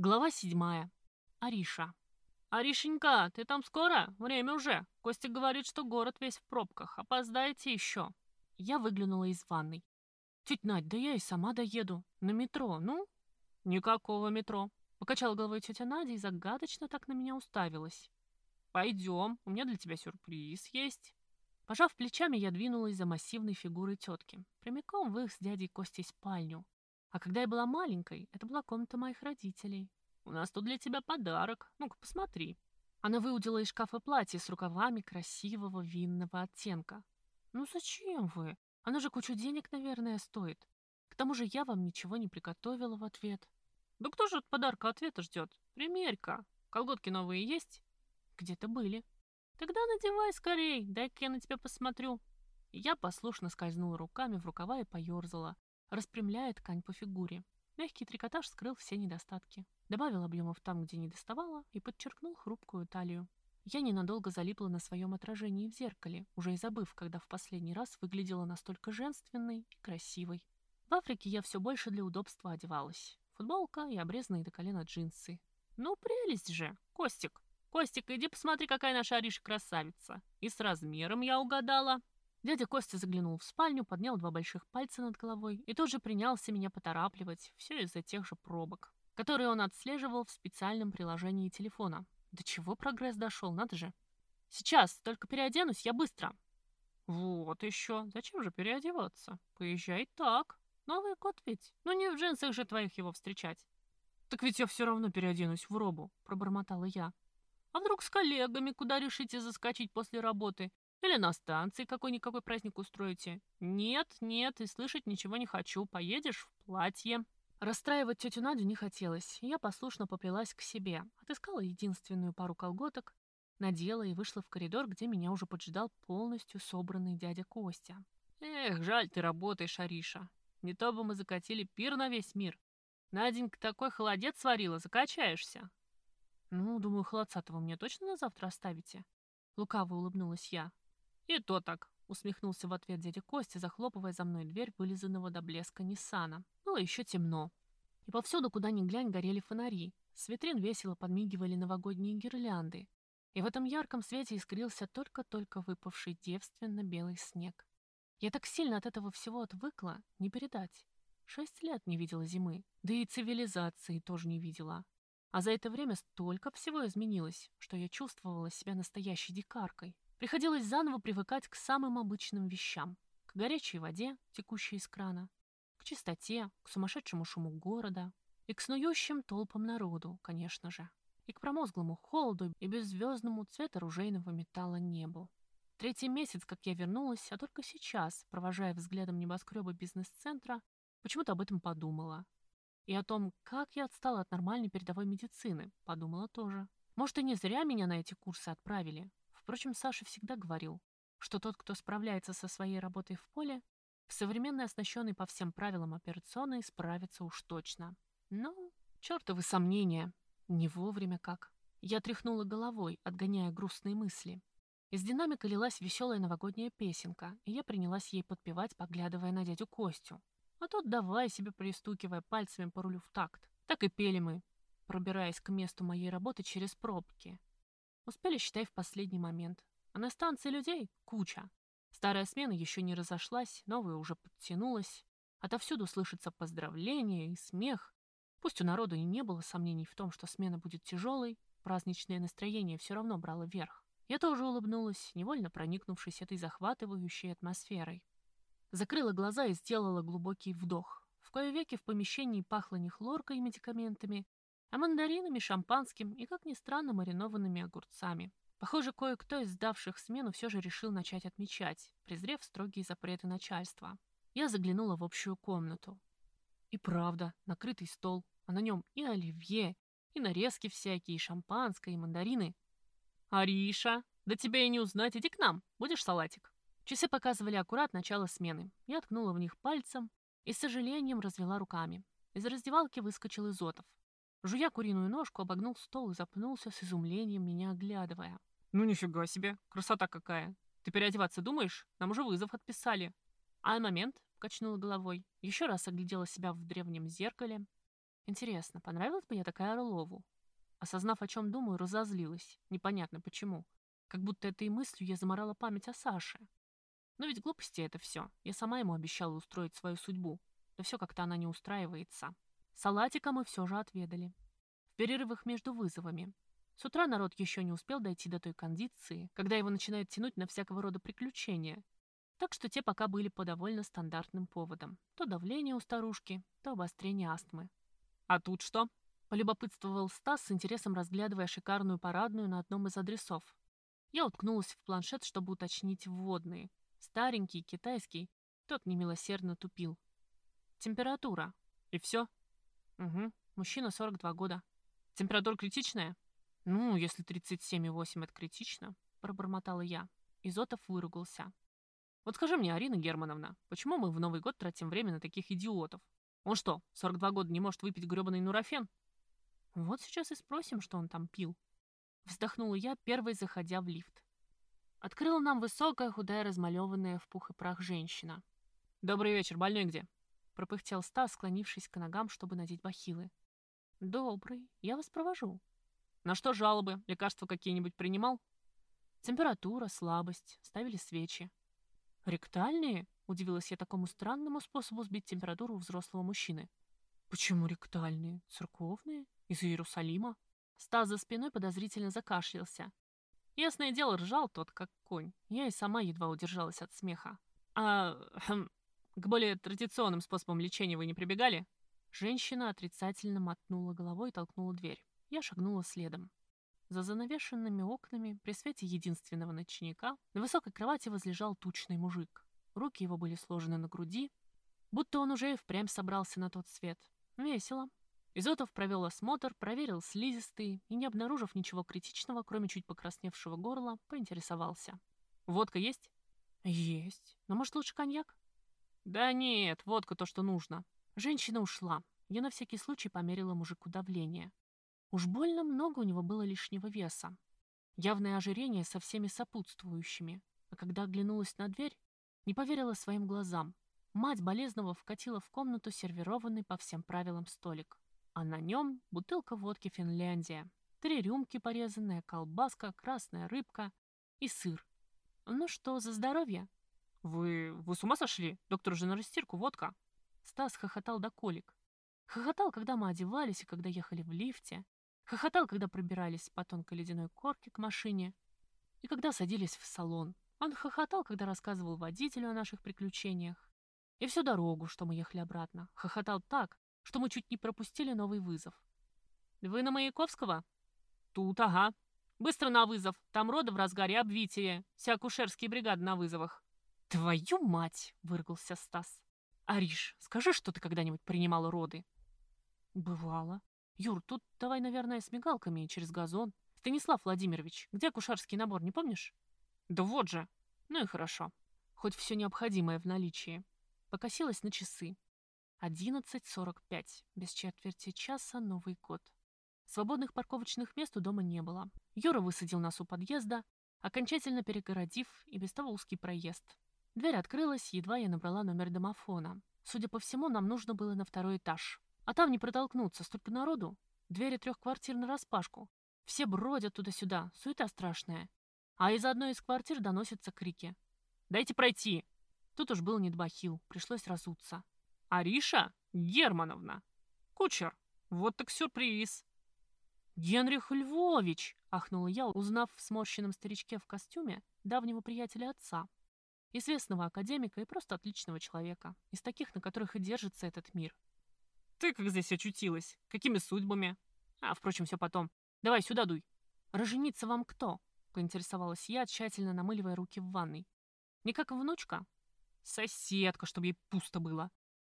Глава седьмая. Ариша. «Аришенька, ты там скоро? Время уже. Костя говорит, что город весь в пробках. Опоздаете еще». Я выглянула из ванной. «Тетя Надь, да я и сама доеду. На метро, ну?» «Никакого метро», — покачала головой тетя Надя и загадочно так на меня уставилась. «Пойдем, у меня для тебя сюрприз есть». Пожав плечами, я двинулась за массивной фигурой тетки, прямиком в их с дядей Костей спальню. А когда я была маленькой, это была комната моих родителей. У нас тут для тебя подарок. Ну-ка, посмотри». Она выудила из шкафа платье с рукавами красивого винного оттенка. «Ну зачем вы? Оно же кучу денег, наверное, стоит. К тому же я вам ничего не приготовила в ответ». «Да кто же от подарка ответа ждет? Примерь-ка. Колготки новые есть?» «Где-то были». «Тогда надевай скорей, дай-ка я на тебя посмотрю». Я послушно скользнула руками в рукава и поерзала, распрямляя ткань по фигуре. Мягкий трикотаж скрыл все недостатки. Добавил объемов там, где не доставала, и подчеркнул хрупкую талию. Я ненадолго залипла на своем отражении в зеркале, уже и забыв, когда в последний раз выглядела настолько женственной и красивой. В Африке я все больше для удобства одевалась. Футболка и обрезанные до колена джинсы. Ну, прелесть же, Костик! «Костик, иди посмотри, какая наша Ариша красавица!» И с размером я угадала. Дядя Костя заглянул в спальню, поднял два больших пальца над головой и тут же принялся меня поторапливать, все из-за тех же пробок, которые он отслеживал в специальном приложении телефона. До чего прогресс дошел, надо же. «Сейчас, только переоденусь, я быстро!» «Вот еще. Зачем же переодеваться? Поезжай так. Новый год ведь. Ну не в джинсах же твоих его встречать». «Так ведь я все равно переоденусь в робу», — пробормотала я. А вдруг с коллегами куда решите заскочить после работы? Или на станции какой-никакой праздник устроите? Нет, нет, и слышать ничего не хочу. Поедешь в платье. Расстраивать тетю Надю не хотелось, я послушно поплелась к себе, отыскала единственную пару колготок, надела и вышла в коридор, где меня уже поджидал полностью собранный дядя Костя. «Эх, жаль ты работаешь, Ариша. Не то бы мы закатили пир на весь мир. Наденька такой холодец сварила, закачаешься. «Ну, думаю, холодца-то вы мне точно на завтра оставите?» Лукаво улыбнулась я. «И то так», — усмехнулся в ответ дядя Костя, захлопывая за мной дверь вылизанного до блеска Ниссана. Было еще темно. И повсюду, куда ни глянь, горели фонари. С витрин весело подмигивали новогодние гирлянды. И в этом ярком свете искрился только-только выпавший девственно-белый снег. Я так сильно от этого всего отвыкла, не передать. Шесть лет не видела зимы, да и цивилизации тоже не видела. А за это время столько всего изменилось, что я чувствовала себя настоящей дикаркой. Приходилось заново привыкать к самым обычным вещам. К горячей воде, текущей из крана, к чистоте, к сумасшедшему шуму города и к снующим толпам народу, конечно же, и к промозглому холоду и беззвездному цвета ружейного металла небу. Третий месяц, как я вернулась, а только сейчас, провожая взглядом небоскребы бизнес-центра, почему-то об этом подумала. И о том, как я отстала от нормальной передовой медицины, подумала тоже. Может, и не зря меня на эти курсы отправили. Впрочем, Саша всегда говорил, что тот, кто справляется со своей работой в поле, в современной оснащенной по всем правилам операционной справится уж точно. Но чертовы сомнения. Не вовремя как. Я тряхнула головой, отгоняя грустные мысли. Из динамика лилась веселая новогодняя песенка, и я принялась ей подпевать, поглядывая на дядю Костю. А тот давай себе пристукивая пальцами по рулю в такт. Так и пели мы, пробираясь к месту моей работы через пробки. Успели, считай, в последний момент. А на станции людей куча. Старая смена еще не разошлась, новая уже подтянулась. Отовсюду слышится поздравление и смех. Пусть у народа и не было сомнений в том, что смена будет тяжелой, праздничное настроение все равно брало верх. Я тоже улыбнулась, невольно проникнувшись этой захватывающей атмосферой. Закрыла глаза и сделала глубокий вдох. В кое веки в помещении пахло не хлоркой и медикаментами, а мандаринами, шампанским и, как ни странно, маринованными огурцами. Похоже, кое-кто из сдавших смену все же решил начать отмечать, презрев строгие запреты начальства. Я заглянула в общую комнату. И правда, накрытый стол, а на нем и оливье, и нарезки всякие, и шампанское, и мандарины. «Ариша, да тебя и не узнать, иди к нам, будешь салатик?» Часы показывали аккурат начало смены. Я ткнула в них пальцем и с сожалением развела руками. Из раздевалки выскочил Изотов. Жуя куриную ножку, обогнул стол и запнулся с изумлением, меня оглядывая. «Ну нифига себе, красота какая! Ты переодеваться думаешь? Нам уже вызов отписали». «А момент?» — качнула головой. Еще раз оглядела себя в древнем зеркале. Интересно, понравилась бы я такая Орлову? Осознав, о чем думаю, разозлилась. Непонятно почему. Как будто этой мыслью я заморала память о Саше. Но ведь глупости это все. Я сама ему обещала устроить свою судьбу. Да все как-то она не устраивается. Салатика мы все же отведали. В перерывах между вызовами. С утра народ еще не успел дойти до той кондиции, когда его начинают тянуть на всякого рода приключения. Так что те пока были по довольно стандартным поводам. То давление у старушки, то обострение астмы. «А тут что?» – полюбопытствовал Стас с интересом разглядывая шикарную парадную на одном из адресов. Я уткнулась в планшет, чтобы уточнить вводные. Старенький, китайский. Тот немилосердно тупил. Температура. И все? Угу. Мужчина 42 года. Температура критичная? Ну, если 37,8 это критично, пробормотала я. Изотов выругался. Вот скажи мне, Арина Германовна, почему мы в Новый год тратим время на таких идиотов? Он что, 42 года не может выпить гребаный нурофен? Вот сейчас и спросим, что он там пил. Вздохнула я, первой заходя в лифт. Открыла нам высокая, худая, размалеванная в пух и прах женщина. «Добрый вечер, больной где?» Пропыхтел Стас, склонившись к ногам, чтобы надеть бахилы. «Добрый, я вас провожу». «На что жалобы? Лекарства какие-нибудь принимал?» «Температура, слабость, ставили свечи». «Ректальные?» — удивилась я такому странному способу сбить температуру у взрослого мужчины. «Почему ректальные? Церковные? Из Иерусалима?» Стас за спиной подозрительно закашлялся. Ясное дело, ржал тот, как конь. Я и сама едва удержалась от смеха. «А хм, к более традиционным способам лечения вы не прибегали?» Женщина отрицательно мотнула головой и толкнула дверь. Я шагнула следом. За занавешенными окнами, при свете единственного ночника, на высокой кровати возлежал тучный мужик. Руки его были сложены на груди, будто он уже и впрямь собрался на тот свет. Весело. Изотов провел осмотр, проверил слизистые и, не обнаружив ничего критичного, кроме чуть покрасневшего горла, поинтересовался. «Водка есть?» «Есть. Но, может, лучше коньяк?» «Да нет, водка то, что нужно». Женщина ушла. Я на всякий случай померила мужику давление. Уж больно много у него было лишнего веса. Явное ожирение со всеми сопутствующими. А когда оглянулась на дверь, не поверила своим глазам. Мать болезного вкатила в комнату сервированный по всем правилам столик а на нем бутылка водки «Финляндия», три рюмки порезанная, колбаска, красная рыбка и сыр. Ну что, за здоровье? Вы... вы с ума сошли? Доктор же на растирку водка. Стас хохотал до колик. Хохотал, когда мы одевались и когда ехали в лифте. Хохотал, когда пробирались по тонкой ледяной корке к машине. И когда садились в салон. Он хохотал, когда рассказывал водителю о наших приключениях. И всю дорогу, что мы ехали обратно. Хохотал так, что мы чуть не пропустили новый вызов. «Вы на Маяковского?» «Тут, ага. Быстро на вызов. Там роды в разгаре обвитие. Вся акушерские бригады на вызовах». «Твою мать!» — выргался Стас. «Ариш, скажи, что ты когда-нибудь принимала роды?» «Бывало. Юр, тут давай, наверное, с мигалками и через газон. Станислав Владимирович, где акушерский набор, не помнишь?» «Да вот же!» «Ну и хорошо. Хоть все необходимое в наличии». Покосилась на часы. 11.45. Без четверти часа Новый год. Свободных парковочных мест у дома не было. Юра высадил нас у подъезда, окончательно перегородив и без того узкий проезд. Дверь открылась, едва я набрала номер домофона. Судя по всему, нам нужно было на второй этаж. А там не протолкнуться, столько народу. Двери трех квартир нараспашку. Все бродят туда-сюда, суета страшная. А из одной из квартир доносятся крики. «Дайте пройти!» Тут уж был недбахил, пришлось разуться. Ариша Германовна. Кучер. Вот так сюрприз. Генрих Львович, ахнула я, узнав в сморщенном старичке в костюме давнего приятеля отца. Известного академика и просто отличного человека. Из таких, на которых и держится этот мир. Ты как здесь очутилась? Какими судьбами? А, впрочем, все потом. Давай сюда дуй. Рожениться вам кто? Поинтересовалась я, тщательно намыливая руки в ванной. Не как внучка? Соседка, чтобы ей пусто было.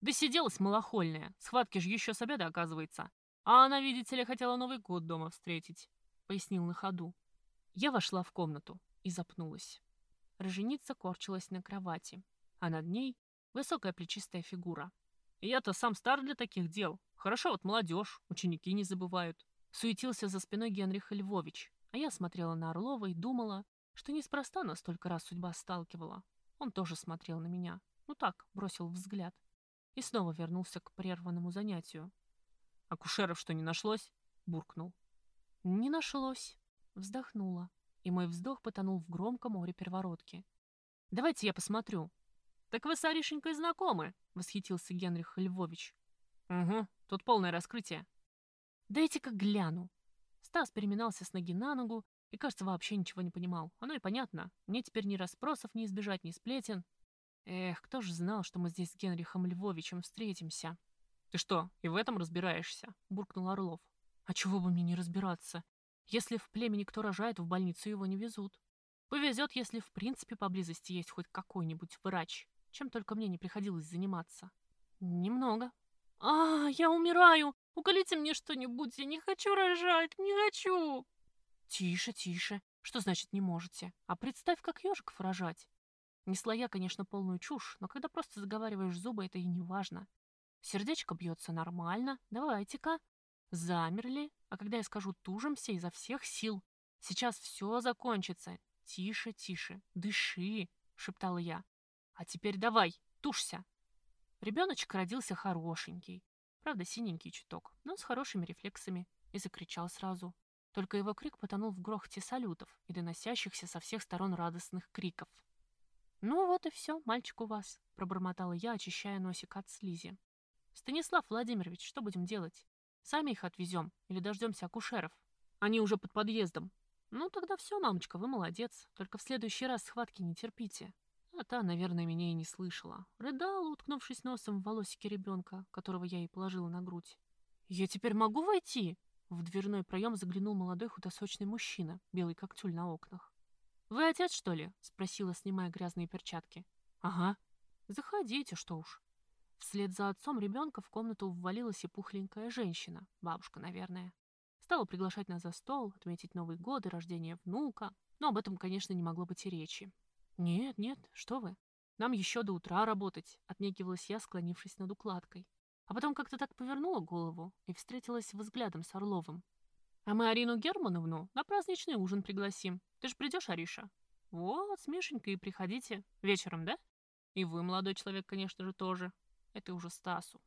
Да сиделась малохольная, схватки же еще с обеда оказывается. А она, видите ли, хотела Новый год дома встретить, пояснил на ходу. Я вошла в комнату и запнулась. Роженица корчилась на кровати, а над ней высокая плечистая фигура. Я-то сам стар для таких дел. Хорошо вот молодежь, ученики не забывают. Суетился за спиной Генрих Львович, а я смотрела на Орлова и думала, что неспроста нас столько раз судьба сталкивала. Он тоже смотрел на меня. Ну так, бросил взгляд и снова вернулся к прерванному занятию. Акушеров что, не нашлось? Буркнул. Не нашлось. Вздохнула. И мой вздох потонул в громком море первородки. Давайте я посмотрю. Так вы с Аришенькой знакомы, восхитился Генрих Львович. Угу, тут полное раскрытие. Дайте-ка гляну. Стас переминался с ноги на ногу и, кажется, вообще ничего не понимал. Оно и понятно. Мне теперь ни расспросов не избежать, ни сплетен. Эх, кто же знал, что мы здесь с Генрихом Львовичем встретимся? Ты что, и в этом разбираешься? Буркнул Орлов. А чего бы мне не разбираться? Если в племени кто рожает, в больницу его не везут. Повезет, если в принципе поблизости есть хоть какой-нибудь врач. Чем только мне не приходилось заниматься. Немного. А, я умираю! Уколите мне что-нибудь, я не хочу рожать, не хочу! Тише, тише. Что значит не можете? А представь, как ежиков рожать. Несла я, конечно, полную чушь, но когда просто заговариваешь зубы, это и не важно. Сердечко бьется нормально, давайте-ка. Замерли, а когда я скажу «тужимся» изо всех сил. Сейчас все закончится. Тише, тише, дыши, шептала я. А теперь давай, тушься. Ребеночек родился хорошенький. Правда, синенький чуток, но с хорошими рефлексами. И закричал сразу. Только его крик потонул в грохоте салютов и доносящихся со всех сторон радостных криков. «Ну вот и все, мальчик у вас», — пробормотала я, очищая носик от слизи. «Станислав Владимирович, что будем делать? Сами их отвезем или дождемся акушеров? Они уже под подъездом». «Ну тогда все, мамочка, вы молодец. Только в следующий раз схватки не терпите». А та, наверное, меня и не слышала. Рыдала, уткнувшись носом в волосике ребенка, которого я ей положила на грудь. «Я теперь могу войти?» В дверной проем заглянул молодой худосочный мужчина, белый как тюль на окнах. «Вы отец, что ли?» — спросила, снимая грязные перчатки. «Ага». «Заходите, что уж». Вслед за отцом ребенка в комнату ввалилась и пухленькая женщина, бабушка, наверное. Стала приглашать нас за стол, отметить Новый год и рождение внука, но об этом, конечно, не могло быть и речи. «Нет, нет, что вы. Нам еще до утра работать», — отнекивалась я, склонившись над укладкой. А потом как-то так повернула голову и встретилась взглядом с Орловым. А мы Арину Германовну на праздничный ужин пригласим. Ты ж придешь, Ариша? Вот, с Мишенькой и приходите. Вечером, да? И вы, молодой человек, конечно же, тоже. Это уже Стасу.